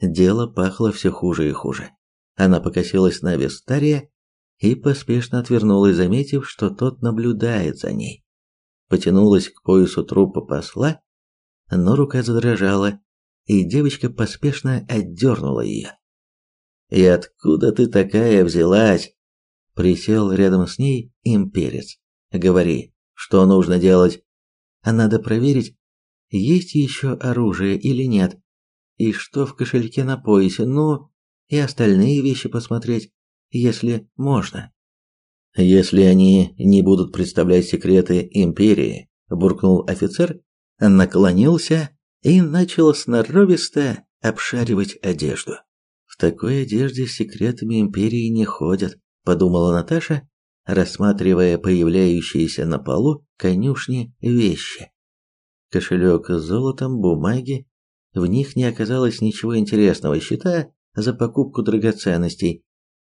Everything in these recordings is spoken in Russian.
дело пахло все хуже и хуже. Она покосилась на Вестария и поспешно отвернулась, заметив, что тот наблюдает за ней. Потянулась к поясу трупа посла, но рука задрожала, и девочка поспешно отдернула ее. «И откуда ты такая взялась?» Присел рядом с ней имперец. «Говори, что нужно делать?» «А надо проверить, есть еще оружие или нет, и что в кошельке на поясе, ну, и остальные вещи посмотреть, если можно». «Если они не будут представлять секреты империи», буркнул офицер, наклонился и начал сноровисто обшаривать одежду. В такой одежде с секретами империи не ходят, подумала Наташа, рассматривая появляющиеся на полу конюшни вещи. Кошелек с золотом, бумаги, в них не оказалось ничего интересного, счета за покупку драгоценностей.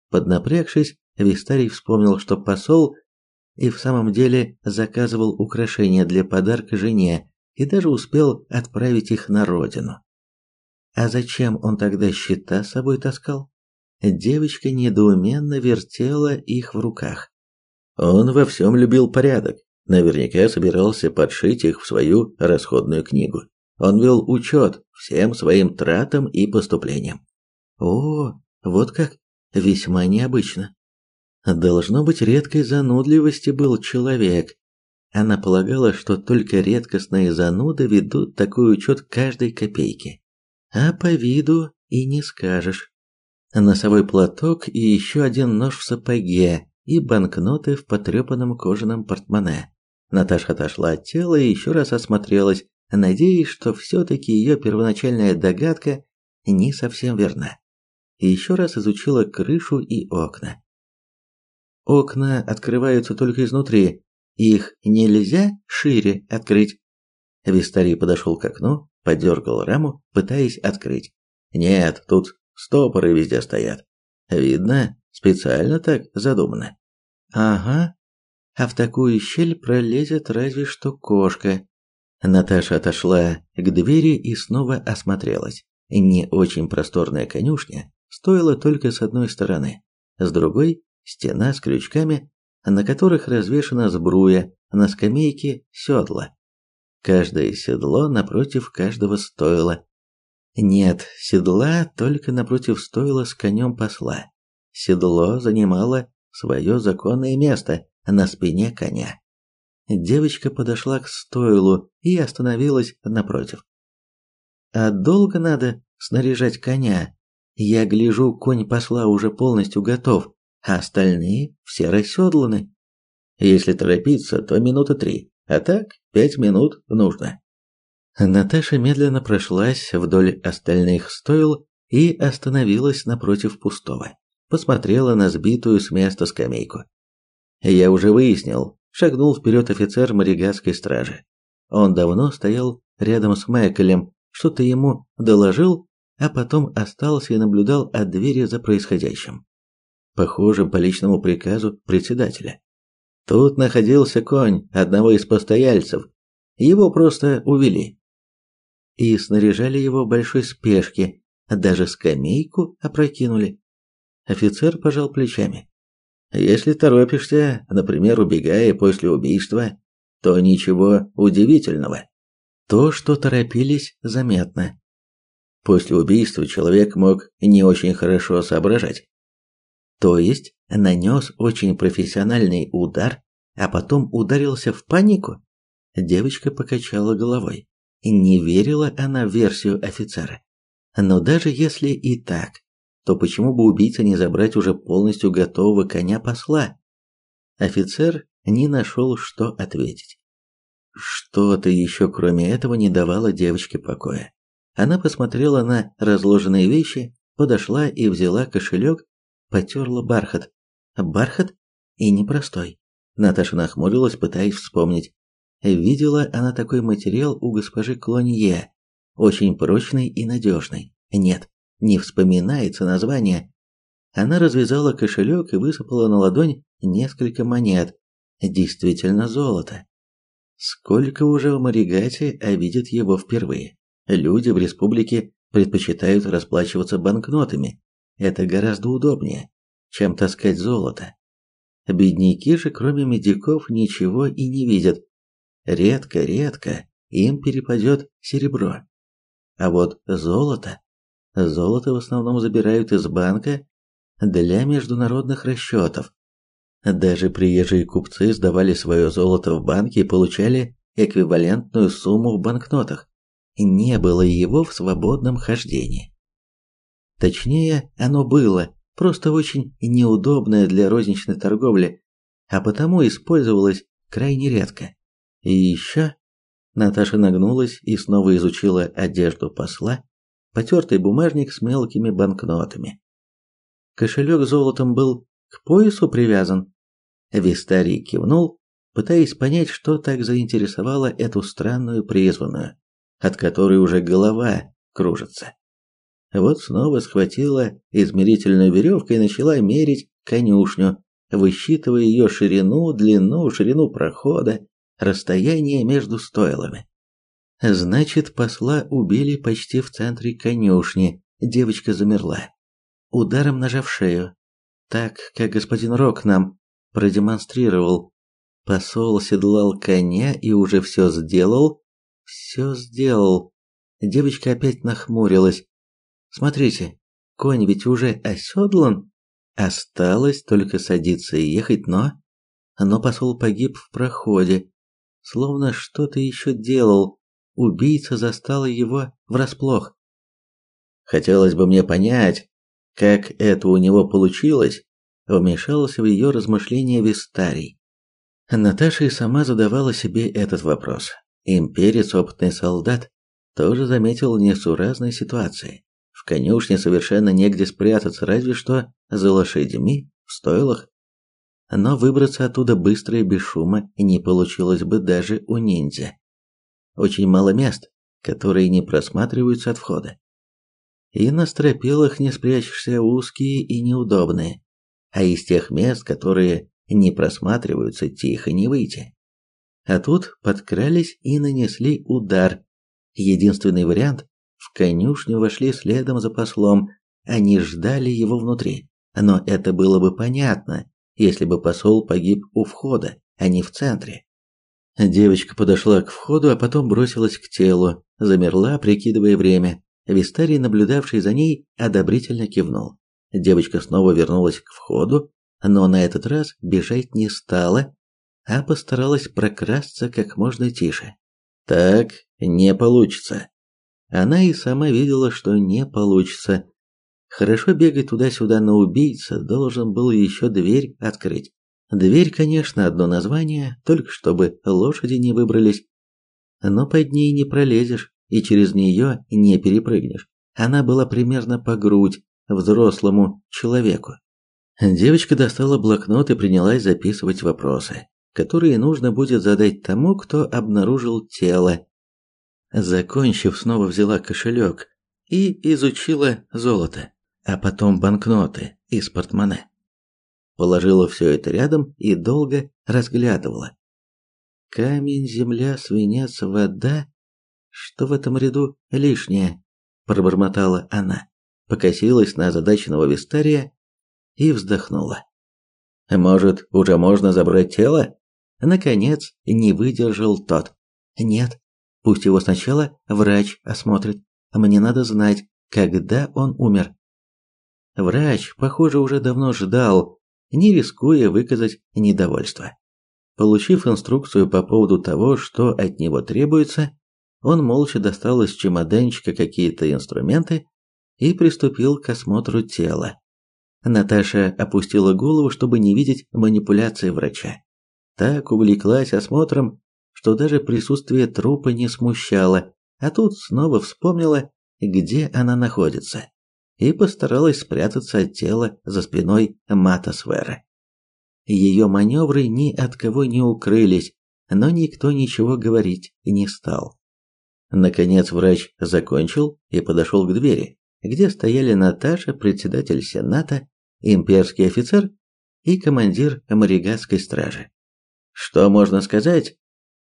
Поднапрягшись, Вистарий вспомнил, что посол и в самом деле заказывал украшения для подарка жене и даже успел отправить их на родину. А зачем он тогда счета с собой таскал? Девочка недоуменно вертела их в руках. Он во всем любил порядок, наверняка собирался подшить их в свою расходную книгу. Он вел учет всем своим тратам и поступлениям. О, вот как, весьма необычно. Должно быть, редкой занудливости был человек. Она полагала, что только редкостные зануды ведут такой учет каждой копейки. А по виду и не скажешь. Носовой платок и еще один нож в сапоге, и банкноты в потрепанном кожаном портмоне. Наташа отошла от тела и еще раз осмотрелась, надеясь, что все-таки ее первоначальная догадка не совсем верна. Еще раз изучила крышу и окна. Окна открываются только изнутри. Их нельзя шире открыть. Вистарий подошел к окну, подергал раму, пытаясь открыть. Нет, тут стопоры везде стоят. Видно, специально так задумано. Ага. А в такую щель пролезет разве что кошка. Наташа отошла к двери и снова осмотрелась. Не очень просторная конюшня стоила только с одной стороны. С другой стена с крючками, на которых развешана сбруя, на скамейке седла. Каждое седло напротив каждого стойла. Нет, седла только напротив стойла с конем посла. Седло занимало свое законное место на спине коня. Девочка подошла к стойлу и остановилась напротив. «А долго надо снаряжать коня? Я гляжу, конь посла уже полностью готов а остальные все расседланы. Если торопиться, то минуты три, а так пять минут нужно. Наташа медленно прошлась вдоль остальных стойл и остановилась напротив пустого. Посмотрела на сбитую с места скамейку. Я уже выяснил, шагнул вперед офицер маригатской стражи. Он давно стоял рядом с Майклем, что-то ему доложил, а потом остался и наблюдал от двери за происходящим похоже, по личному приказу председателя. Тут находился конь одного из постояльцев. Его просто увели. И снаряжали его в большой спешке, даже скамейку опрокинули. Офицер пожал плечами. Если торопишься, например, убегая после убийства, то ничего удивительного. То, что торопились, заметно. После убийства человек мог не очень хорошо соображать. То есть нанес очень профессиональный удар, а потом ударился в панику? Девочка покачала головой. Не верила она в версию офицера. Но даже если и так, то почему бы убийца не забрать уже полностью готового коня посла? Офицер не нашел, что ответить. Что-то еще кроме этого не давало девочке покоя. Она посмотрела на разложенные вещи, подошла и взяла кошелек потерла бархат. Бархат? И непростой. Наташа нахмурилась, пытаясь вспомнить. Видела она такой материал у госпожи Клонье. Очень прочный и надежный. Нет, не вспоминается название. Она развязала кошелек и высыпала на ладонь несколько монет. Действительно золото. Сколько уже в Маригате, а видят его впервые. Люди в республике предпочитают расплачиваться банкнотами. Это гораздо удобнее, чем таскать золото. Бедняки же, кроме медиков, ничего и не видят. Редко-редко им перепадет серебро. А вот золото... Золото в основном забирают из банка для международных расчетов. Даже приезжие купцы сдавали свое золото в банки и получали эквивалентную сумму в банкнотах. Не было его в свободном хождении. Точнее, оно было, просто очень неудобное для розничной торговли, а потому использовалось крайне редко. И еще Наташа нагнулась и снова изучила одежду посла, потертый бумажник с мелкими банкнотами. Кошелек золотом был к поясу привязан. Вистарий кивнул, пытаясь понять, что так заинтересовало эту странную призванную, от которой уже голова кружится. Вот снова схватила измерительную веревку и начала мерить конюшню, высчитывая ее ширину, длину, ширину прохода, расстояние между стойлами. Значит, посла убили почти в центре конюшни. Девочка замерла, ударом нажав шею, так как господин Рок нам продемонстрировал. Посол седлал коня и уже все сделал. Все сделал. Девочка опять нахмурилась. Смотрите, конь ведь уже оседлан. Осталось только садиться и ехать, но... Но посол погиб в проходе. Словно что-то еще делал. Убийца застал его врасплох. Хотелось бы мне понять, как это у него получилось, вмешался в ее размышления Вистарий. Наташа и сама задавала себе этот вопрос. Имперец, опытный солдат, тоже заметил несуразные ситуации. В конюшне совершенно негде спрятаться, разве что за лошадьми, в стойлах. Но выбраться оттуда быстро и без шума не получилось бы даже у ниндзя. Очень мало мест, которые не просматриваются от входа. И на стропилах не спрячешься узкие и неудобные, а из тех мест, которые не просматриваются, тихо не выйти. А тут подкрались и нанесли удар. Единственный вариант в конюшню вошли следом за послом, они ждали его внутри. Но это было бы понятно, если бы посол погиб у входа, а не в центре. Девочка подошла к входу, а потом бросилась к телу, замерла, прикидывая время. Вистарий, наблюдавший за ней, одобрительно кивнул. Девочка снова вернулась к входу, но на этот раз бежать не стала, а постаралась прокрасться как можно тише. Так не получится. Она и сама видела, что не получится. Хорошо бегать туда-сюда, но убийца должен был еще дверь открыть. Дверь, конечно, одно название, только чтобы лошади не выбрались. Но под ней не пролезешь и через нее не перепрыгнешь. Она была примерно по грудь взрослому человеку. Девочка достала блокнот и принялась записывать вопросы, которые нужно будет задать тому, кто обнаружил тело Закончив, снова взяла кошелек и изучила золото, а потом банкноты из портмоне. Положила все это рядом и долго разглядывала. Камень, земля, свинец, вода. Что в этом ряду лишнее? Пробормотала она, покосилась на озадаченного Вистария и вздохнула. Может, уже можно забрать тело? Наконец, не выдержал тот. Нет, Пусть его сначала врач осмотрит. Мне надо знать, когда он умер. Врач, похоже, уже давно ждал, не рискуя выказать недовольство. Получив инструкцию по поводу того, что от него требуется, он молча достал из чемоданчика какие-то инструменты и приступил к осмотру тела. Наташа опустила голову, чтобы не видеть манипуляции врача. Так увлеклась осмотром, что даже присутствие трупа не смущало, а тут снова вспомнила, где она находится, и постаралась спрятаться от тела за спиной Матасвера. Ее маневры ни от кого не укрылись, но никто ничего говорить не стал. Наконец врач закончил и подошел к двери, где стояли Наташа, председатель Сената, имперский офицер и командир Маригатской стражи. Что можно сказать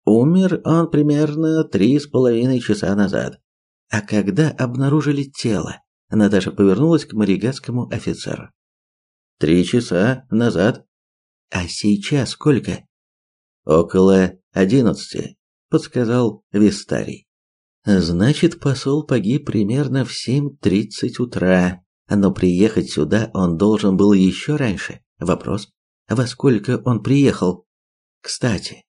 Умер он примерно три с половиной часа назад. А когда обнаружили тело? Наташа повернулась к маригатскому офицеру. Три часа назад. А сейчас сколько? Около одиннадцати, подсказал Вистарий. Значит, посол погиб примерно в семь тридцать утра, но приехать сюда он должен был еще раньше. Вопрос, во сколько он приехал? Кстати,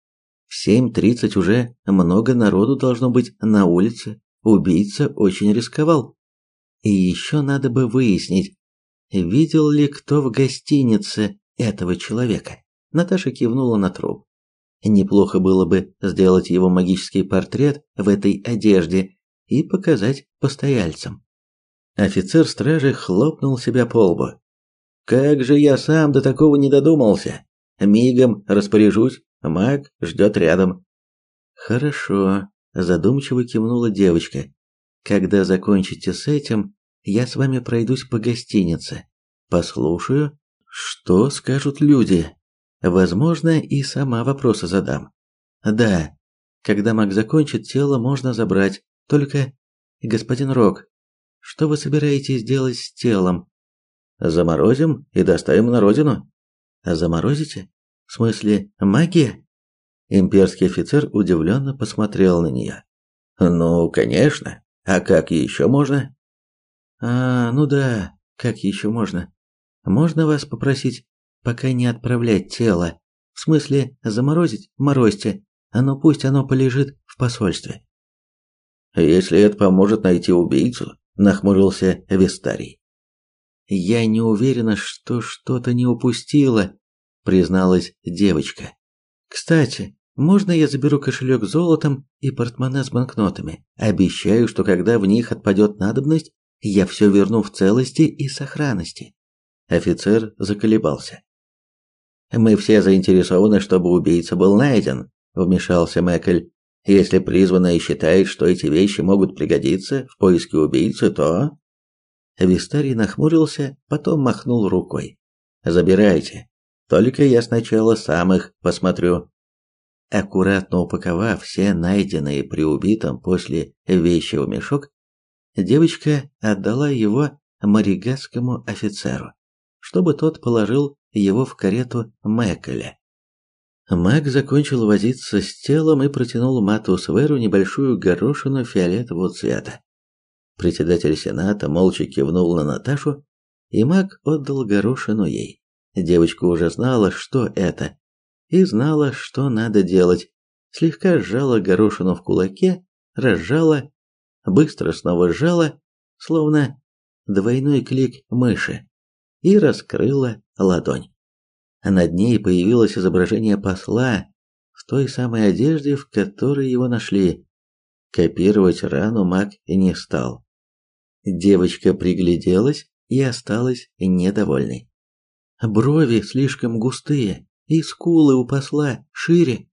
в семь тридцать уже много народу должно быть на улице. Убийца очень рисковал. И еще надо бы выяснить, видел ли кто в гостинице этого человека. Наташа кивнула на труп. Неплохо было бы сделать его магический портрет в этой одежде и показать постояльцам. Офицер стражи хлопнул себя по лбу. Как же я сам до такого не додумался. Мигом распоряжусь, маг ждет рядом. Хорошо, задумчиво кивнула девочка. Когда закончите с этим, я с вами пройдусь по гостинице. Послушаю, что скажут люди. Возможно, и сама вопросы задам. Да, когда маг закончит, тело можно забрать. Только, господин Рок, что вы собираетесь делать с телом? Заморозим и доставим на родину. Заморозите? В смысле, магия? Имперский офицер удивленно посмотрел на нее. Ну, конечно. А как еще можно? А, ну да, как еще можно? Можно вас попросить пока не отправлять тело? В смысле, заморозить? Морозьте. Ну пусть оно полежит в посольстве. Если это поможет найти убийцу, нахмурился Вестарий. Я не уверена, что что-то не упустила, призналась девочка. Кстати, можно я заберу кошелек с золотом и портмоне с банкнотами? Обещаю, что когда в них отпадет надобность, я все верну в целости и сохранности. Офицер заколебался. Мы все заинтересованы, чтобы убийца был найден, вмешался Мэкль. Если призванная считает, что эти вещи могут пригодиться в поиске убийцы, то Вистарий нахмурился, потом махнул рукой. Забирайте. Только я сначала сам их посмотрю. Аккуратно упаковав все найденные при убитом после вещи в мешок, девочка отдала его маригатскому офицеру, чтобы тот положил его в карету Мэккеля. Маг закончил возиться с телом и протянул Мату Сверу небольшую горошину фиолетового цвета. Председатель Сената молча кивнул на Наташу, и маг отдал горошину ей. Девочка уже знала, что это, и знала, что надо делать. Слегка сжала горошину в кулаке, разжала, быстро снова сжала, словно двойной клик мыши, и раскрыла ладонь. Над ней появилось изображение посла в той самой одежде, в которой его нашли. Копировать рану маг не стал. Девочка пригляделась и осталась недовольной. Брови слишком густые, и скулы у посла шире.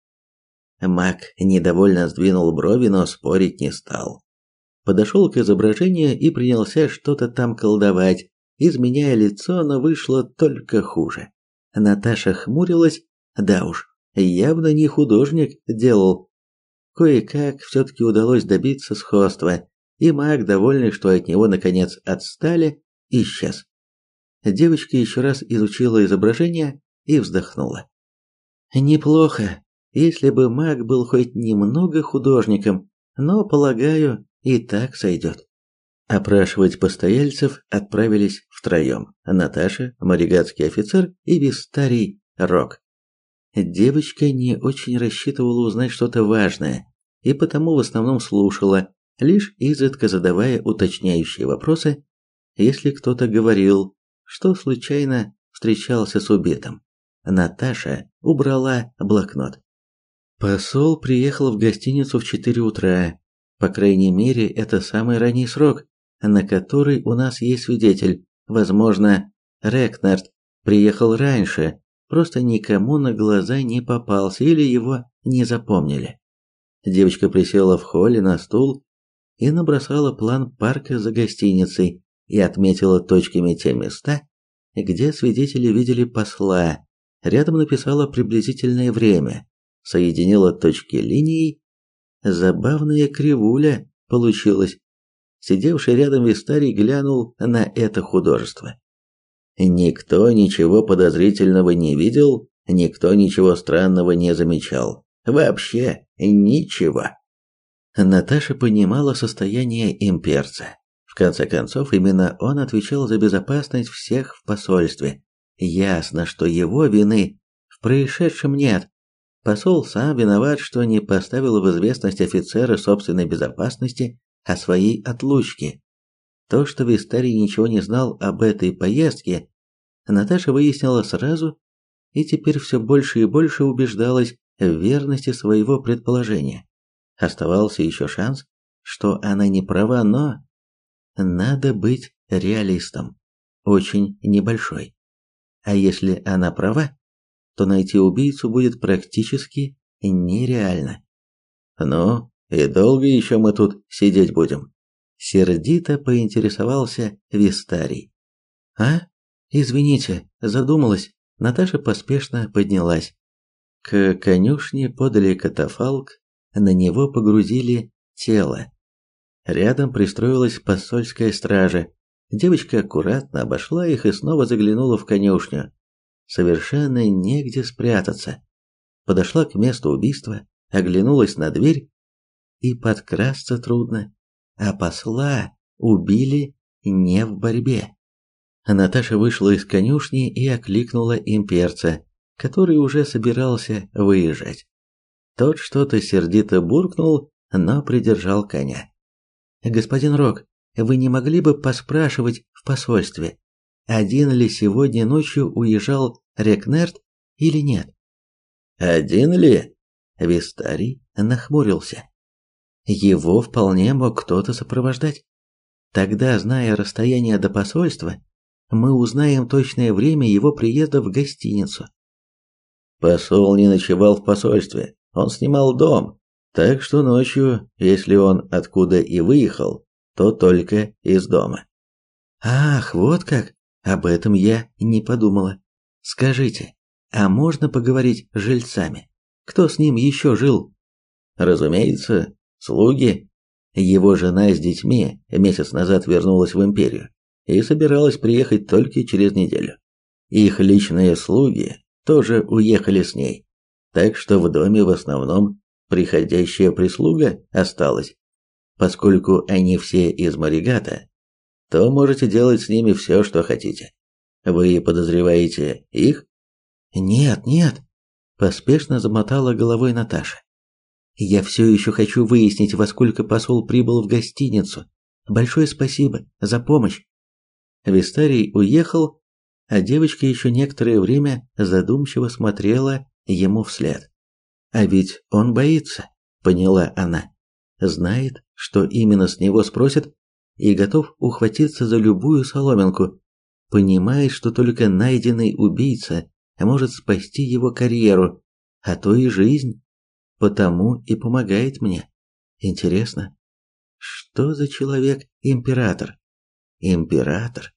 Мак недовольно сдвинул брови, но спорить не стал. Подошел к изображению и принялся что-то там колдовать, изменяя лицо, но вышло только хуже. Наташа хмурилась, да уж, явно не художник делал. Кое-как все-таки удалось добиться сходства, и маг, довольный, что от него наконец отстали, исчез. Девочка еще раз изучила изображение и вздохнула. Неплохо, если бы маг был хоть немного художником, но, полагаю, и так сойдет. Опрашивать постояльцев отправились втроем. Наташа, маригатский офицер и Вистарий Рок. Девочка не очень рассчитывала узнать что-то важное, и потому в основном слушала, лишь изредка задавая уточняющие вопросы, если кто-то говорил, что случайно встречался с убитым. Наташа убрала блокнот. Посол приехал в гостиницу в 4 утра. По крайней мере, это самый ранний срок, на который у нас есть свидетель. Возможно, Рекнард приехал раньше, просто никому на глаза не попался или его не запомнили. Девочка присела в холле на стул и набросала план парка за гостиницей и отметила точками те места, где свидетели видели посла. Рядом написала приблизительное время, соединила точки линией. Забавная кривуля получилась. сидевший рядом Вистарий глянул на это художество. Никто ничего подозрительного не видел, никто ничего странного не замечал. Вообще ничего. Наташа понимала состояние имперца. В конце концов, именно он отвечал за безопасность всех в посольстве. Ясно, что его вины в происшедшем нет. Посол сам виноват, что не поставил в известность офицера собственной безопасности о своей отлучке. То, что Вистарий ничего не знал об этой поездке, Наташа выяснила сразу и теперь все больше и больше убеждалась в верности своего предположения. Оставался еще шанс, что она не права, но надо быть реалистом. Очень небольшой. А если она права, то найти убийцу будет практически нереально. Ну, и долго еще мы тут сидеть будем? Сердито поинтересовался Вистарий. А? Извините, задумалась. Наташа поспешно поднялась. К конюшне подали катафалк, на него погрузили тело. Рядом пристроилась посольская стража. Девочка аккуратно обошла их и снова заглянула в конюшню. Совершенно негде спрятаться. Подошла к месту убийства, оглянулась на дверь, и подкрасться трудно. А посла убили не в борьбе. Наташа вышла из конюшни и окликнула имперца, который уже собирался выезжать. Тот что-то сердито буркнул, но придержал коня. Господин Рок, вы не могли бы поспрашивать в посольстве, один ли сегодня ночью уезжал Рекнерт или нет? Один ли? Вистарий нахмурился. Его вполне мог кто-то сопровождать. Тогда, зная расстояние до посольства, мы узнаем точное время его приезда в гостиницу. Посол не ночевал в посольстве, он снимал дом, так что ночью, если он откуда и выехал, то только из дома. Ах, вот как. Об этом я не подумала. Скажите, а можно поговорить с жильцами? Кто с ним еще жил? Разумеется, слуги. Его жена с детьми месяц назад вернулась в империю и собиралась приехать только через неделю. Их личные слуги тоже уехали с ней, так что в доме в основном приходящая прислуга осталась. Поскольку они все из Маригата, то можете делать с ними все, что хотите. Вы подозреваете их? Нет, нет, поспешно замотала головой Наташа. Я все еще хочу выяснить, во сколько посол прибыл в гостиницу. Большое спасибо за помощь. Вистарий уехал, а девочка еще некоторое время задумчиво смотрела ему вслед. А ведь он боится, поняла она. Знает, что именно с него спросят, и готов ухватиться за любую соломинку. Понимает, что только найденный убийца может спасти его карьеру, а то и жизнь. Потому и помогает мне. Интересно, что за человек император? Император.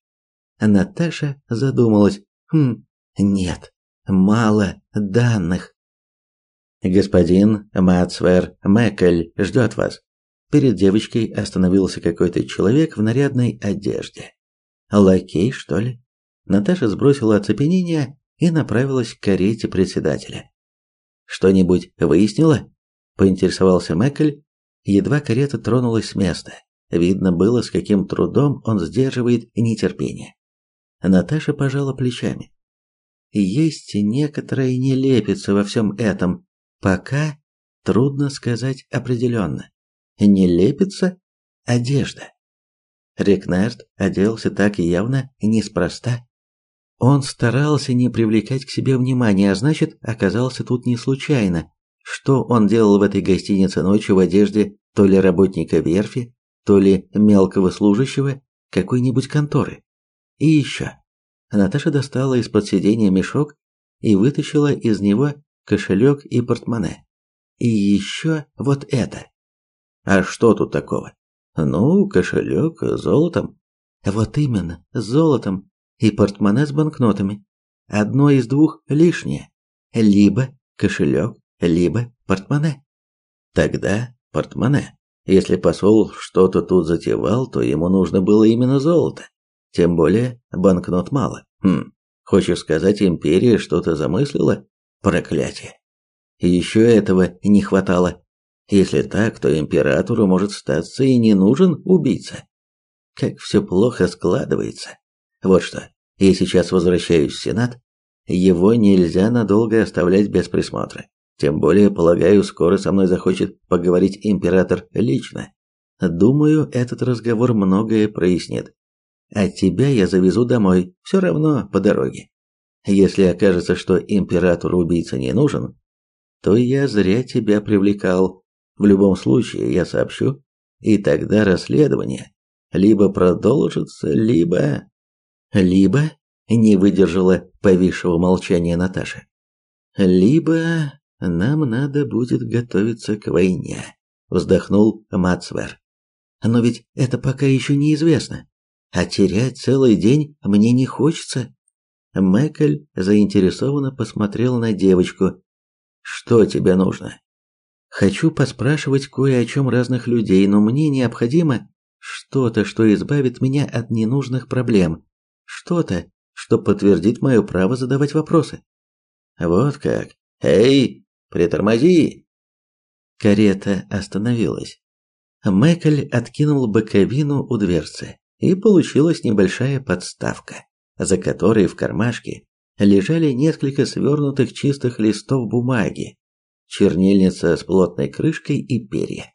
Наташа задумалась. Хм, нет, мало данных. Господин Мацвер Мекель ждет вас. Перед девочкой остановился какой-то человек в нарядной одежде. Лакей, что ли? Наташа сбросила оцепенение и направилась к карете председателя. Что-нибудь выяснила? поинтересовался Мекель, едва карета тронулась с места. Видно было, с каким трудом он сдерживает нетерпение. Наташа пожала плечами. Есть некоторая нелепица во всем этом. Пока трудно сказать определенно. Нелепица – одежда. Рекнерт оделся так явно неспроста. Он старался не привлекать к себе внимания, а значит, оказался тут не случайно. Что он делал в этой гостинице ночью в одежде то ли работника верфи, то ли мелкого служащего какой-нибудь конторы. И еще. Наташа достала из-под сиденья мешок и вытащила из него кошелек и портмоне. И еще вот это. А что тут такого? Ну, кошелек с золотом. Вот именно, с золотом. И портмоне с банкнотами. Одно из двух лишнее. Либо кошелек, либо портмоне. Тогда портмоне. Если посол что-то тут затевал, то ему нужно было именно золото. Тем более банкнот мало. Хм, хочешь сказать, империя что-то замыслила? Проклятие. Еще этого не хватало. Если так, то императору может статься и не нужен убийца. Как все плохо складывается. Вот что, я сейчас возвращаюсь в Сенат. Его нельзя надолго оставлять без присмотра. Тем более, полагаю, скоро со мной захочет поговорить император лично. Думаю, этот разговор многое прояснит. А тебя я завезу домой, все равно по дороге. Если окажется, что императору убийца не нужен, то я зря тебя привлекал. В любом случае, я сообщу, и тогда расследование либо продолжится, либо... Либо не выдержала повисшего молчания Наташа. Либо нам надо будет готовиться к войне, вздохнул Мацвер. Но ведь это пока еще неизвестно. А терять целый день мне не хочется. Мэкль заинтересованно посмотрел на девочку. Что тебе нужно? Хочу поспрашивать кое о чем разных людей, но мне необходимо что-то, что избавит меня от ненужных проблем. Что-то, что подтвердит мое право задавать вопросы. Вот как. Эй, Притормози!» Карета остановилась. Мэкль откинул боковину у дверцы, и получилась небольшая подставка, за которой в кармашке лежали несколько свернутых чистых листов бумаги, чернильница с плотной крышкой и перья.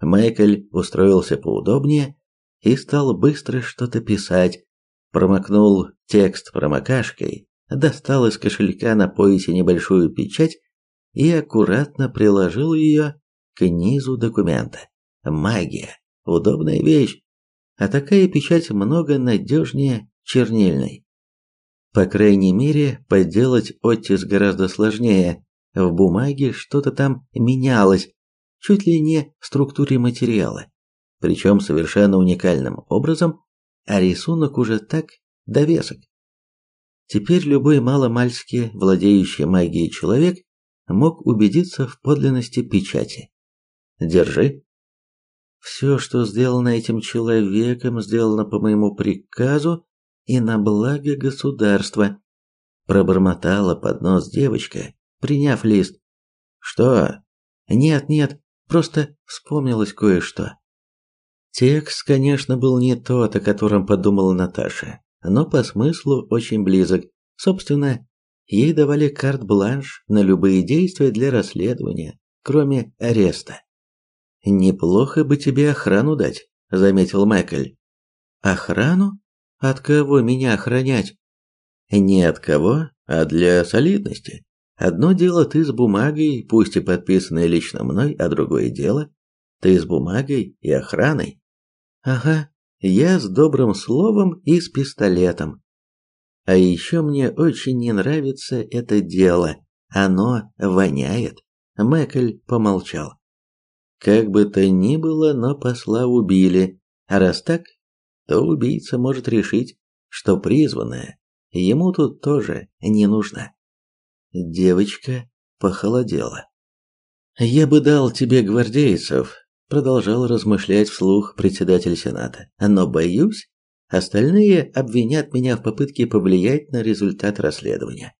Мэкль устроился поудобнее и стал быстро что-то писать, промокнул текст промокашкой, достал из кошелька на поясе небольшую печать и аккуратно приложил ее к низу документа. Магия. Удобная вещь. А такая печать много надежнее чернильной. По крайней мере, подделать оттиск гораздо сложнее. В бумаге что-то там менялось, чуть ли не в структуре материала. Причем совершенно уникальным образом, а рисунок уже так довесок. Теперь любой маломальски владеющий магией человек мог убедиться в подлинности печати. Держи. Все, что сделано этим человеком, сделано по моему приказу и на благо государства. Пробормотала под нос девочка, приняв лист. Что? Нет, нет, просто вспомнилось кое-что. Текст, конечно, был не тот, о котором подумала Наташа, но по смыслу очень близок. Собственно, Ей давали карт-бланш на любые действия для расследования, кроме ареста. «Неплохо бы тебе охрану дать», — заметил Майкль. «Охрану? От кого меня охранять?» «Не от кого, а для солидности. Одно дело ты с бумагой, пусть и подписанной лично мной, а другое дело ты с бумагой и охраной». «Ага, я с добрым словом и с пистолетом. А еще мне очень не нравится это дело. Оно воняет. Мэкль помолчал. Как бы то ни было, но посла убили. А раз так, то убийца может решить, что призванное ему тут тоже не нужно. Девочка похолодела. «Я бы дал тебе гвардейцев», — продолжал размышлять вслух председатель Сената, «но боюсь, Остальные обвинят меня в попытке повлиять на результат расследования.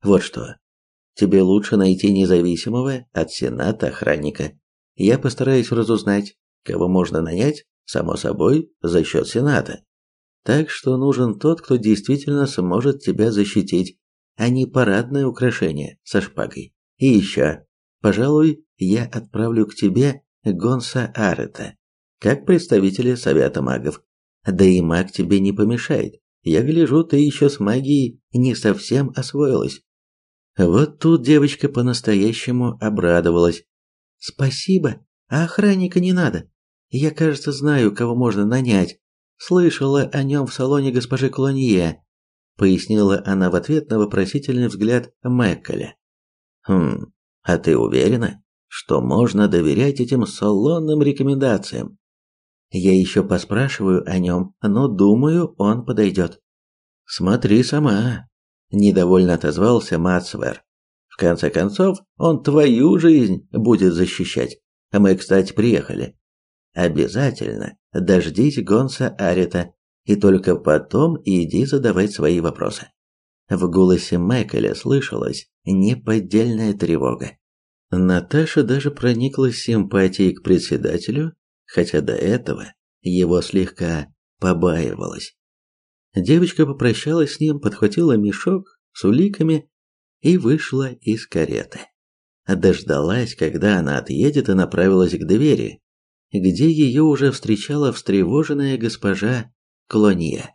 Вот что. Тебе лучше найти независимого от Сената охранника. Я постараюсь разузнать, кого можно нанять, само собой, за счет Сената. Так что нужен тот, кто действительно сможет тебя защитить, а не парадное украшение со шпагой. И еще, пожалуй, я отправлю к тебе Гонса Арета, как представителя Совета магов. Да и маг тебе не помешает. Я гляжу, ты еще с магией не совсем освоилась. Вот тут девочка по-настоящему обрадовалась. Спасибо, а охранника не надо. Я, кажется, знаю, кого можно нанять. Слышала о нем в салоне госпожи Клонье, пояснила она в ответ на вопросительный взгляд Мэкколя. Хм, а ты уверена, что можно доверять этим салонным рекомендациям? Я еще поспрашиваю о нем, но думаю, он подойдет. Смотри сама, недовольно отозвался Мацвер. В конце концов, он твою жизнь будет защищать. Мы, кстати, приехали. обязательно дождись Гонса Арита и только потом иди задавать свои вопросы. В голосе Майкеля слышалась неподдельная тревога. Наташа даже прониклась симпатией к председателю, хотя до этого его слегка побаивалась. Девочка попрощалась с ним, подхватила мешок с уликами и вышла из кареты. Дождалась, когда она отъедет и направилась к двери, где ее уже встречала встревоженная госпожа Клония.